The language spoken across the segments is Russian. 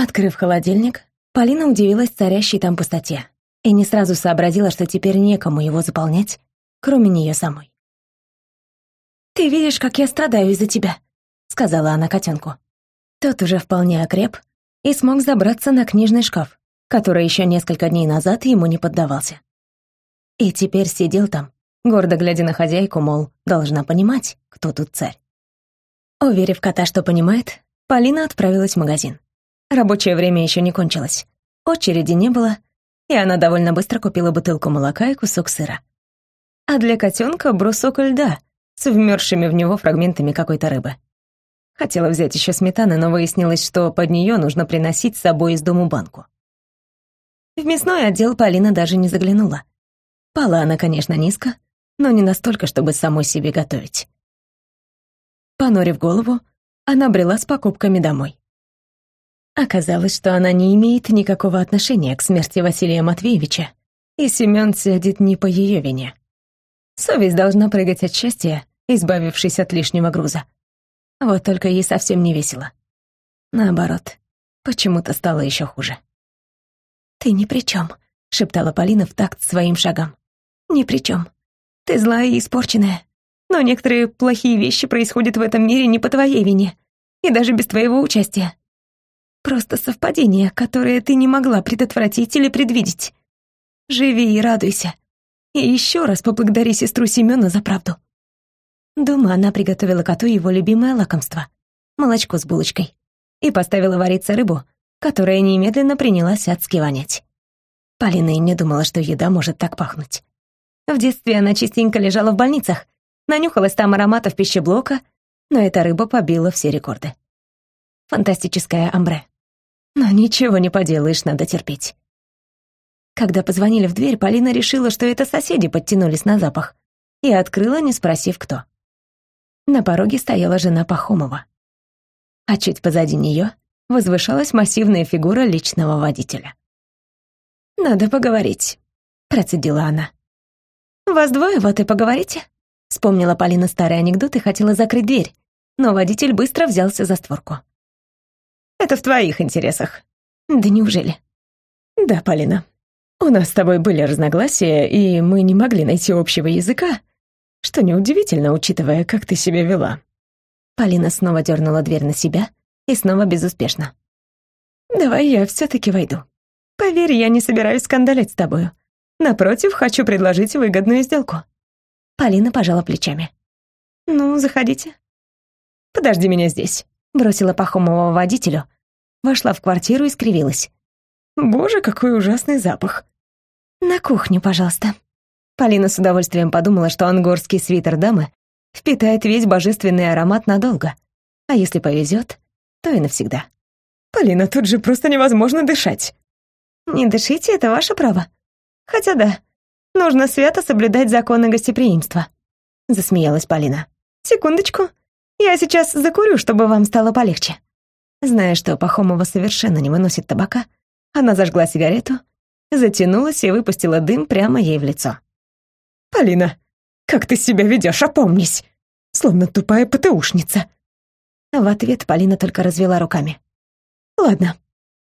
Открыв холодильник, Полина удивилась царящей там пустоте и не сразу сообразила, что теперь некому его заполнять, кроме нее самой. «Ты видишь, как я страдаю из-за тебя», — сказала она котенку. Тот уже вполне окреп и смог забраться на книжный шкаф, который еще несколько дней назад ему не поддавался. И теперь сидел там, гордо глядя на хозяйку, мол, должна понимать, кто тут царь. Уверив кота, что понимает, Полина отправилась в магазин. Рабочее время еще не кончилось. Очереди не было, и она довольно быстро купила бутылку молока и кусок сыра. А для котенка брусок льда с вмерзшими в него фрагментами какой-то рыбы. Хотела взять еще сметаны, но выяснилось, что под нее нужно приносить с собой из дому банку. В мясной отдел Полина даже не заглянула. Пала она, конечно, низко, но не настолько, чтобы самой себе готовить. Понурив голову, она брела с покупками домой. Оказалось, что она не имеет никакого отношения к смерти Василия Матвеевича, и Семён сядет не по её вине. Совесть должна прыгать от счастья, избавившись от лишнего груза. Вот только ей совсем не весело. Наоборот, почему-то стало ещё хуже. «Ты ни при чём», — шептала Полина в такт своим шагам. «Ни при чём. Ты злая и испорченная. Но некоторые плохие вещи происходят в этом мире не по твоей вине, и даже без твоего участия. Просто совпадение, которое ты не могла предотвратить или предвидеть. Живи и радуйся. И еще раз поблагодари сестру Семена за правду. Дома она приготовила коту его любимое лакомство — молочко с булочкой, и поставила вариться рыбу, которая немедленно принялась адски вонять. Полина и не думала, что еда может так пахнуть. В детстве она частенько лежала в больницах, нанюхалась там ароматов пищеблока, но эта рыба побила все рекорды. Фантастическое амбре. Но ничего не поделаешь, надо терпеть. Когда позвонили в дверь, Полина решила, что это соседи подтянулись на запах, и открыла, не спросив, кто. На пороге стояла жена Пахомова. А чуть позади нее возвышалась массивная фигура личного водителя. «Надо поговорить», — процедила она. «Вас двое, вот и поговорите», — вспомнила Полина старый анекдот и хотела закрыть дверь, но водитель быстро взялся за створку. Это в твоих интересах. Да неужели? Да, Полина. У нас с тобой были разногласия, и мы не могли найти общего языка, что неудивительно, учитывая, как ты себя вела. Полина снова дернула дверь на себя и снова безуспешно. Давай я все таки войду. Поверь, я не собираюсь скандалить с тобою. Напротив, хочу предложить выгодную сделку. Полина пожала плечами. Ну, заходите. Подожди меня здесь бросила Пахомова водителю, вошла в квартиру и скривилась. «Боже, какой ужасный запах!» «На кухню, пожалуйста». Полина с удовольствием подумала, что ангорский свитер дамы впитает весь божественный аромат надолго, а если повезет, то и навсегда. «Полина, тут же просто невозможно дышать!» «Не дышите, это ваше право. Хотя да, нужно свято соблюдать законы гостеприимства», — засмеялась Полина. «Секундочку, я сейчас закурю, чтобы вам стало полегче». Зная, что Пахомова совершенно не выносит табака, она зажгла сигарету, затянулась и выпустила дым прямо ей в лицо. «Полина, как ты себя ведешь, опомнись! Словно тупая ПТУшница!» В ответ Полина только развела руками. «Ладно,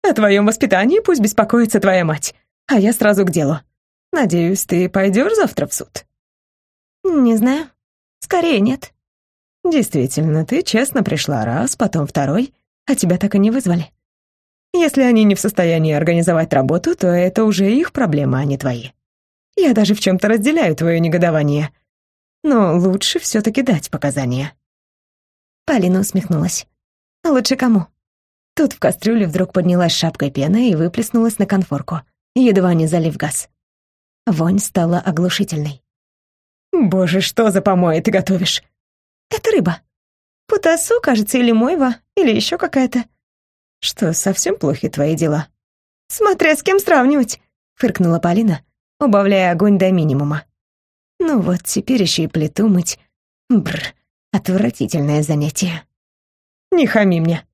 о твоем воспитании пусть беспокоится твоя мать, а я сразу к делу. Надеюсь, ты пойдешь завтра в суд?» «Не знаю. Скорее нет. Действительно, ты честно пришла раз, потом второй, а тебя так и не вызвали. Если они не в состоянии организовать работу, то это уже их проблема, а не твои. Я даже в чем-то разделяю твое негодование. Но лучше все-таки дать показания. Полина усмехнулась. Лучше кому? Тут в кастрюле вдруг поднялась шапкой пена и выплеснулась на конфорку, едва не залив газ. Вонь стала оглушительной. «Боже, что за помои ты готовишь?» Это рыба. Путасу, кажется, или мойва, или еще какая-то. Что, совсем плохи твои дела? Смотря с кем сравнивать, фыркнула Полина, убавляя огонь до минимума. Ну вот, теперь еще и плиту мыть. Бррр, отвратительное занятие. Не хами мне.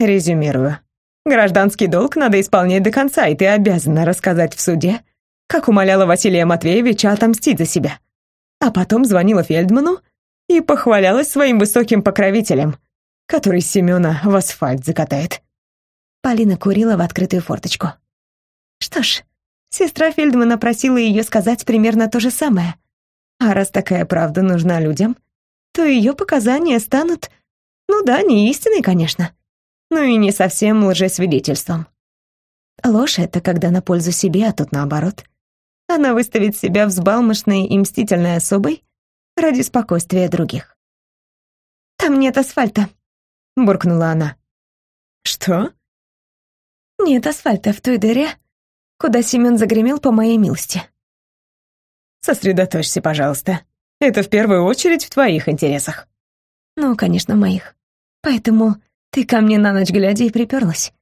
Резюмирую. Гражданский долг надо исполнять до конца, и ты обязана рассказать в суде, как умоляла Василия Матвеевича отомстить за себя. А потом звонила Фельдману и похвалялась своим высоким покровителем, который Семена в асфальт закатает. Полина курила в открытую форточку. Что ж, сестра Фельдмана просила ее сказать примерно то же самое. А раз такая правда нужна людям, то ее показания станут, ну да, не истиной, конечно, но и не совсем лжесвидетельством. Ложь — это когда на пользу себе, а тут наоборот. Она выставит себя взбалмошной и мстительной особой ради спокойствия других. «Там нет асфальта», — буркнула она. «Что?» «Нет асфальта в той дыре, куда Семен загремел по моей милости». «Сосредоточься, пожалуйста. Это в первую очередь в твоих интересах». «Ну, конечно, моих. Поэтому ты ко мне на ночь глядя и приперлась.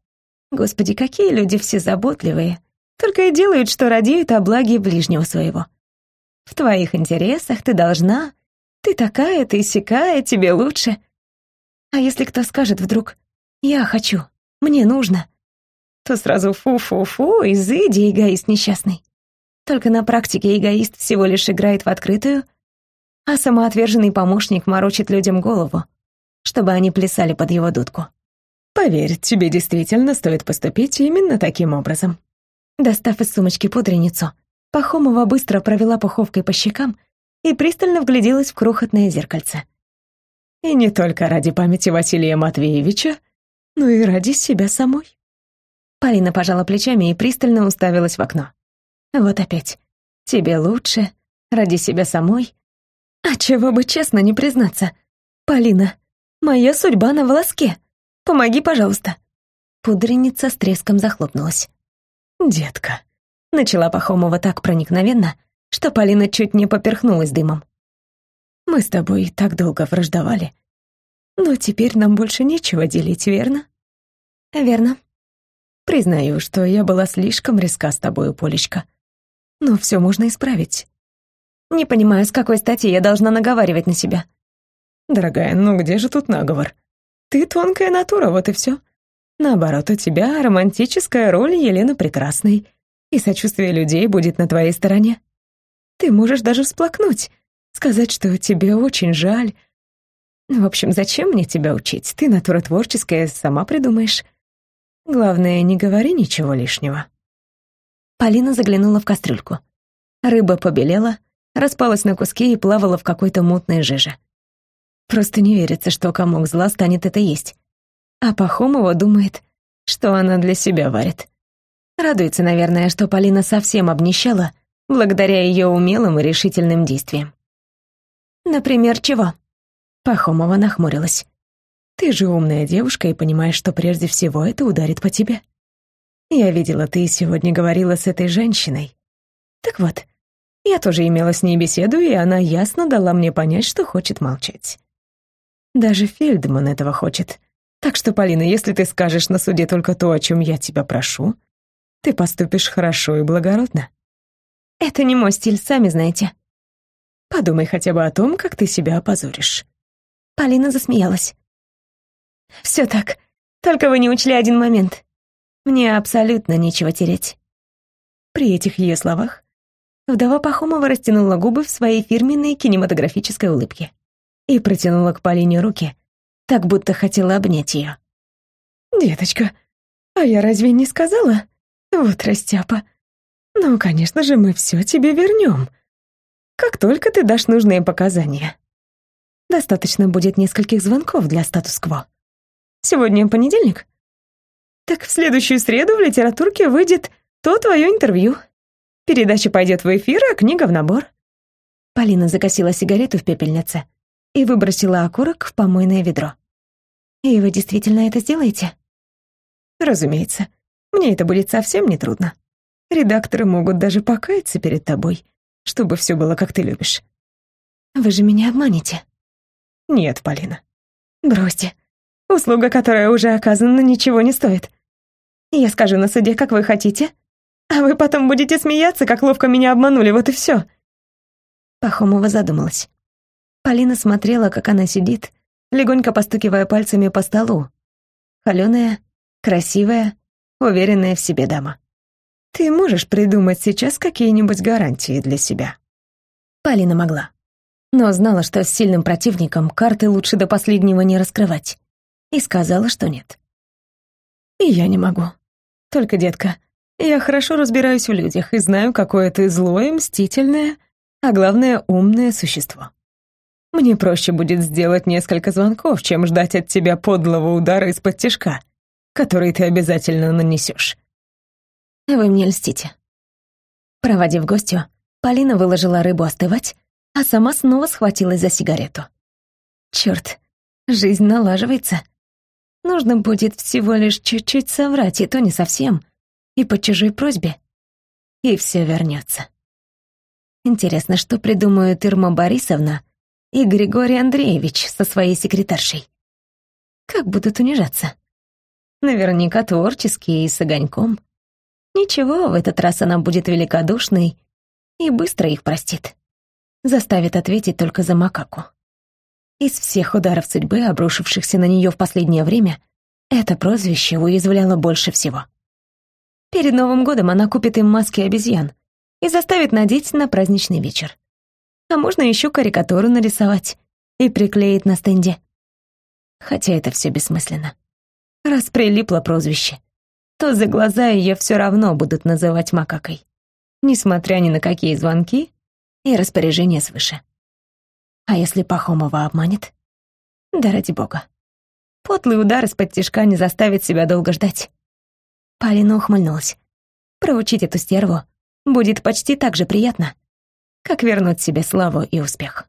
Господи, какие люди все заботливые. Только и делают, что радеют о благе ближнего своего. В твоих интересах ты должна. Ты такая, ты сякая, тебе лучше. А если кто скажет вдруг «я хочу», «мне нужно», то сразу фу-фу-фу, изыди, эгоист несчастный. Только на практике эгоист всего лишь играет в открытую, а самоотверженный помощник морочит людям голову, чтобы они плясали под его дудку. Поверь, тебе действительно стоит поступить именно таким образом. Достав из сумочки пудреницу, Пахомова быстро провела пуховкой по щекам и пристально вгляделась в крохотное зеркальце. И не только ради памяти Василия Матвеевича, но и ради себя самой. Полина пожала плечами и пристально уставилась в окно. Вот опять. Тебе лучше, ради себя самой. А чего бы честно не признаться. Полина, моя судьба на волоске. Помоги, пожалуйста». Пудреница с треском захлопнулась. «Детка», — начала Пахомова так проникновенно, что Полина чуть не поперхнулась дымом. «Мы с тобой так долго враждовали. Но теперь нам больше нечего делить, верно?» «Верно». «Признаю, что я была слишком резка с тобой, Полечка. Но все можно исправить». «Не понимаю, с какой стати я должна наговаривать на себя?» «Дорогая, ну где же тут наговор? Ты тонкая натура, вот и все. Наоборот, у тебя романтическая роль Елены Прекрасной, и сочувствие людей будет на твоей стороне. Ты можешь даже всплакнуть, сказать, что тебе очень жаль. В общем, зачем мне тебя учить? Ты натура творческая, сама придумаешь. Главное, не говори ничего лишнего. Полина заглянула в кастрюльку. Рыба побелела, распалась на куски и плавала в какой-то мутной жиже. Просто не верится, что комок зла станет это есть. А Пахомова думает, что она для себя варит. Радуется, наверное, что Полина совсем обнищала, благодаря ее умелым и решительным действиям. «Например, чего?» Пахомова нахмурилась. «Ты же умная девушка и понимаешь, что прежде всего это ударит по тебе. Я видела, ты сегодня говорила с этой женщиной. Так вот, я тоже имела с ней беседу, и она ясно дала мне понять, что хочет молчать. Даже Фельдман этого хочет. Так что, Полина, если ты скажешь на суде только то, о чем я тебя прошу, ты поступишь хорошо и благородно. Это не мой стиль, сами знаете. Подумай хотя бы о том, как ты себя опозоришь. Полина засмеялась. Все так, только вы не учли один момент. Мне абсолютно нечего терять. При этих ее словах вдова Пахомова растянула губы в своей фирменной кинематографической улыбке и протянула к Полине руки, так будто хотела обнять ее. «Деточка, а я разве не сказала? Вот растяпа. Ну, конечно же, мы все тебе вернем. Как только ты дашь нужные показания. Достаточно будет нескольких звонков для статус-кво. Сегодня понедельник? Так в следующую среду в литературке выйдет то твое интервью. Передача пойдет в эфир, а книга в набор». Полина закосила сигарету в пепельнице и выбросила окурок в помойное ведро. «И вы действительно это сделаете?» «Разумеется. Мне это будет совсем нетрудно. Редакторы могут даже покаяться перед тобой, чтобы все было, как ты любишь». «Вы же меня обманете?» «Нет, Полина». «Бросьте. Услуга, которая уже оказана, ничего не стоит. Я скажу на суде, как вы хотите, а вы потом будете смеяться, как ловко меня обманули, вот и все». Пахомова задумалась. Полина смотрела, как она сидит, легонько постукивая пальцами по столу. Холёная, красивая, уверенная в себе дама. «Ты можешь придумать сейчас какие-нибудь гарантии для себя?» Полина могла. Но знала, что с сильным противником карты лучше до последнего не раскрывать. И сказала, что нет. И я не могу. Только, детка, я хорошо разбираюсь в людях и знаю, какое ты злое, мстительное, а главное, умное существо. Мне проще будет сделать несколько звонков, чем ждать от тебя подлого удара из-под тишка, который ты обязательно нанесешь. Вы мне льстите. Проводив гостю, Полина выложила рыбу остывать, а сама снова схватилась за сигарету. Черт, жизнь налаживается. Нужно будет всего лишь чуть-чуть соврать, и то не совсем, и по чужой просьбе, и все вернется. Интересно, что придумают Ирма Борисовна и Григорий Андреевич со своей секретаршей? Как будут унижаться? Наверняка творческие и с огоньком. Ничего, в этот раз она будет великодушной и быстро их простит. Заставит ответить только за макаку. Из всех ударов судьбы, обрушившихся на нее в последнее время, это прозвище уязвляло больше всего. Перед Новым годом она купит им маски обезьян и заставит надеть на праздничный вечер. А можно еще карикатуру нарисовать и приклеить на стенде. Хотя это все бессмысленно. Раз прилипло прозвище, то за глаза ее все равно будут называть макакой, несмотря ни на какие звонки и распоряжения свыше. А если Пахомова обманет? Да ради бога. Потлый удар из-под тишка не заставит себя долго ждать. Полина ухмыльнулась. Проучить эту стерву будет почти так же приятно, как вернуть себе славу и успех.